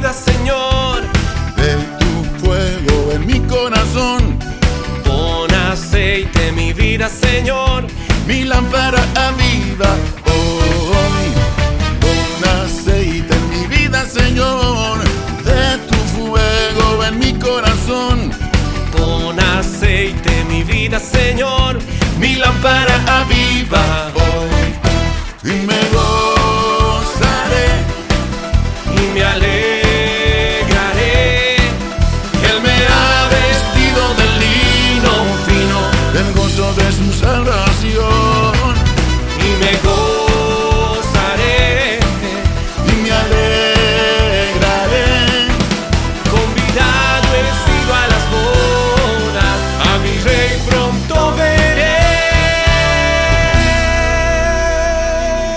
vida, Señor. De tu fuego en mi corazón. Pon aceite mi vida, Señor. Mi lámpara a vida hoy. Pon aceite mi vida, Señor. De tu fuego en mi corazón. Pon aceite mi vida, Señor. Mi lámpara a vida.